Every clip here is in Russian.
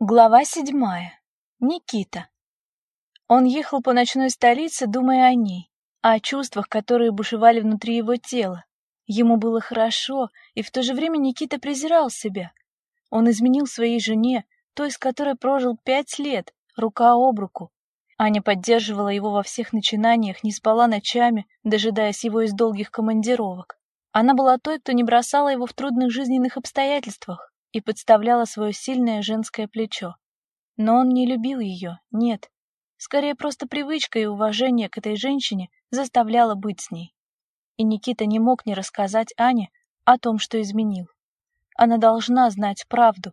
Глава седьмая. Никита. Он ехал по ночной столице, думая о ней, о чувствах, которые бушевали внутри его тела. Ему было хорошо, и в то же время Никита презирал себя. Он изменил своей жене, той, с которой прожил пять лет, рука об руку. Аня поддерживала его во всех начинаниях, не спала ночами, дожидаясь его из долгих командировок. Она была той, кто не бросала его в трудных жизненных обстоятельствах, и подставляла свое сильное женское плечо. Но он не любил ее, нет. Скорее, просто привычка и уважение к этой женщине заставляло быть с ней. И Никита не мог не рассказать Ане о том, что изменил. Она должна знать правду.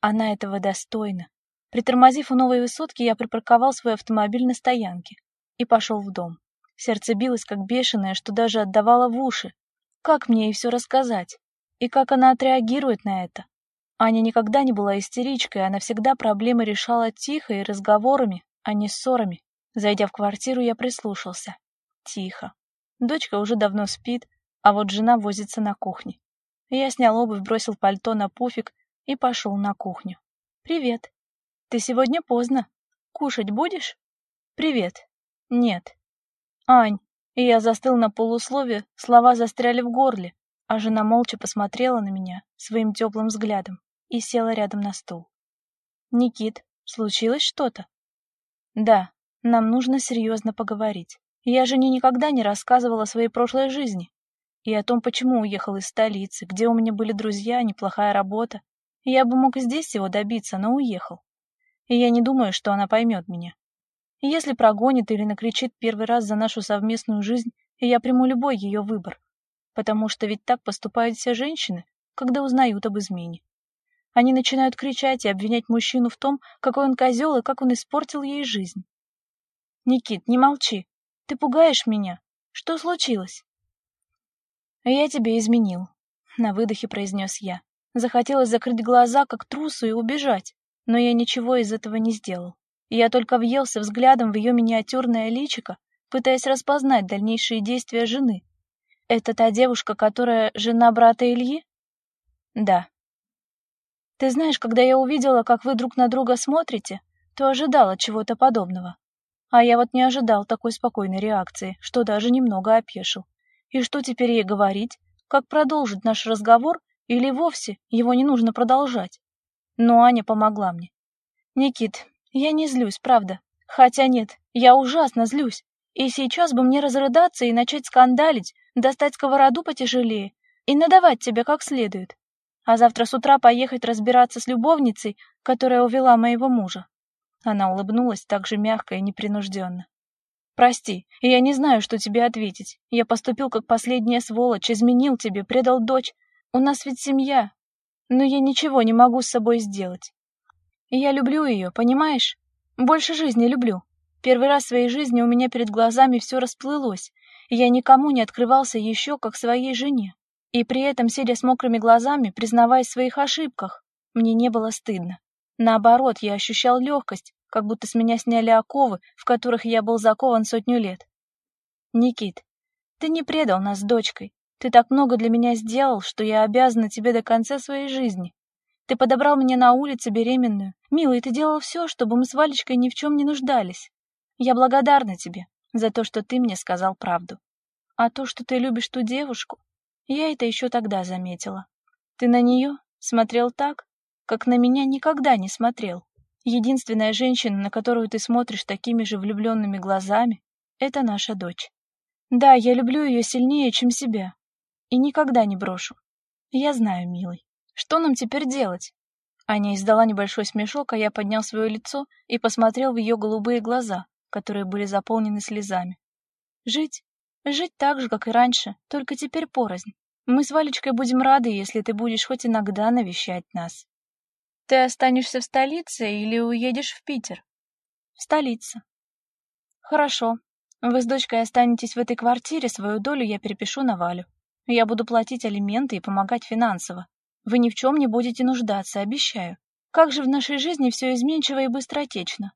Она этого достойна. Притормозив у новой высотки, я припарковал свой автомобиль на стоянке и пошел в дом. Сердце билось как бешеное, что даже отдавало в уши. Как мне ей все рассказать? И как она отреагирует на это? Аня никогда не была истеричкой, она всегда проблемы решала тихо и разговорами, а не ссорами. Зайдя в квартиру, я прислушался. Тихо. Дочка уже давно спит, а вот жена возится на кухне. Я снял обувь, бросил пальто на пуфик и пошел на кухню. «Привет. Ты сегодня поздно. Кушать будешь?» «Привет. Нет». «Ань». И я застыл на полуслове, слова застряли в горле, а жена молча посмотрела на меня своим теплым взглядом и села рядом на стул. «Никит, случилось что-то?» «Да, нам нужно серьезно поговорить. Я жене никогда не рассказывала о своей прошлой жизни и о том, почему уехал из столицы, где у меня были друзья, неплохая работа. Я бы мог здесь всего добиться, но уехал. И я не думаю, что она поймет меня. если прогонит или накричит первый раз за нашу совместную жизнь, я приму любой ее выбор. Потому что ведь так поступают все женщины, когда узнают об измене. Они начинают кричать и обвинять мужчину в том, какой он козел и как он испортил ей жизнь. «Никит, не молчи. Ты пугаешь меня. Что случилось?» «Я тебе изменил», — на выдохе произнес я. Захотелось закрыть глаза, как трусу, и убежать, но я ничего из этого не сделал. Я только въелся взглядом в ее миниатюрное личико, пытаясь распознать дальнейшие действия жены. «Это та девушка, которая жена брата Ильи?» «Да», ты знаешь, когда я увидела, как вы друг на друга смотрите, то ожидала чего-то подобного. А я вот не ожидал такой спокойной реакции, что даже немного опешил. И что теперь ей говорить? Как продолжить наш разговор или вовсе его не нужно продолжать? Но Аня помогла мне. Никит, я не злюсь, правда. Хотя нет, я ужасно злюсь. И сейчас бы мне разрыдаться и начать скандалить, достать сковороду потяжелее и надавать тебе как следует а завтра с утра поехать разбираться с любовницей, которая увела моего мужа. Она улыбнулась так же мягко и непринужденно. Прости, я не знаю, что тебе ответить. Я поступил как последняя сволочь, изменил тебе, предал дочь. У нас ведь семья. Но я ничего не могу с собой сделать. Я люблю ее, понимаешь? Больше жизни люблю. Первый раз в своей жизни у меня перед глазами все расплылось, и я никому не открывался еще, как своей жене. И при этом, сидя с мокрыми глазами, признаваясь в своих ошибках, мне не было стыдно. Наоборот, я ощущал легкость, как будто с меня сняли оковы, в которых я был закован сотню лет. Никит, ты не предал нас с дочкой. Ты так много для меня сделал, что я обязана тебе до конца своей жизни. Ты подобрал меня на улице беременную. Милый, ты делал все, чтобы мы с Валечкой ни в чем не нуждались. Я благодарна тебе за то, что ты мне сказал правду. А то, что ты любишь ту девушку, я это еще тогда заметила. Ты на нее смотрел так, как на меня никогда не смотрел. Единственная женщина, на которую ты смотришь такими же влюбленными глазами, это наша дочь. Да, я люблю ее сильнее, чем себя. И никогда не брошу. Я знаю, милый. Что нам теперь делать? Аня издала небольшой смешок, а я поднял свое лицо и посмотрел в ее голубые глаза, которые были заполнены слезами. Жить Жить так же, как и раньше, только теперь порознь. Мы с Валечкой будем рады, если ты будешь хоть иногда навещать нас. Ты останешься в столице или уедешь в Питер? В столице. Хорошо. Вы с дочкой останетесь в этой квартире, свою долю я перепишу на Валю. Я буду платить алименты и помогать финансово. Вы ни в чем не будете нуждаться, обещаю. Как же в нашей жизни все изменчиво и быстротечно.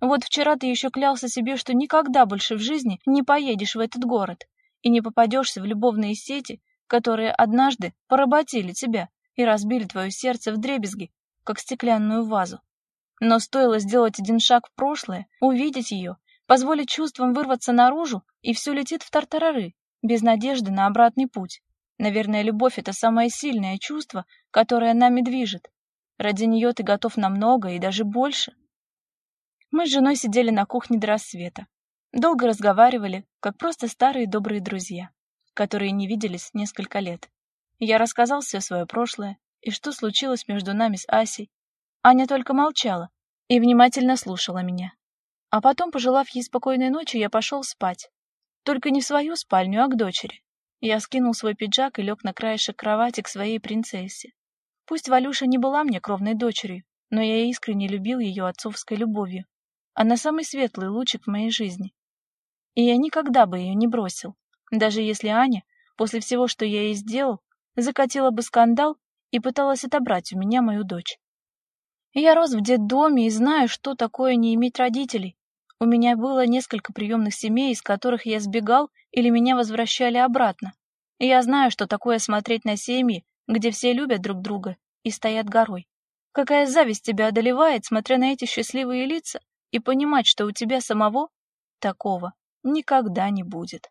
Вот вчера ты еще клялся себе, что никогда больше в жизни не поедешь в этот город и не попадешься в любовные сети, которые однажды поработили тебя и разбили твое сердце в дребезги, как стеклянную вазу. Но стоило сделать один шаг в прошлое, увидеть ее, позволить чувствам вырваться наружу, и все летит в тартарары, без надежды на обратный путь. Наверное, любовь — это самое сильное чувство, которое нами движет. Ради нее ты готов на много и даже больше. Мы с женой сидели на кухне до рассвета. Долго разговаривали, как просто старые добрые друзья, которые не виделись несколько лет. Я рассказал все свое прошлое и что случилось между нами с Асей. Аня только молчала и внимательно слушала меня. А потом, пожелав ей спокойной ночи, я пошел спать. Только не в свою спальню, а к дочери. Я скинул свой пиджак и лег на краешек кровати к своей принцессе. Пусть Валюша не была мне кровной дочерью, но я искренне любил ее отцовской любовью. Она самый светлый лучик в моей жизни. И я никогда бы ее не бросил, даже если Аня, после всего, что я ей сделал, закатила бы скандал и пыталась отобрать у меня мою дочь. Я рос в детдоме и знаю, что такое не иметь родителей. У меня было несколько приемных семей, из которых я сбегал или меня возвращали обратно. И я знаю, что такое смотреть на семьи, где все любят друг друга и стоят горой. Какая зависть тебя одолевает, смотря на эти счастливые лица, и понимать, что у тебя самого такого никогда не будет.